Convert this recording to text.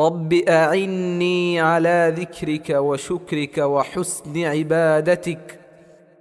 رب أعني على ذكرك وشكرك وحسن عبادتك.